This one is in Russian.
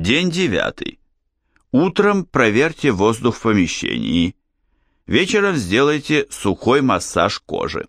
День девятый. Утром проверьте воздух в помещении. Вечером сделайте сухой массаж кожи.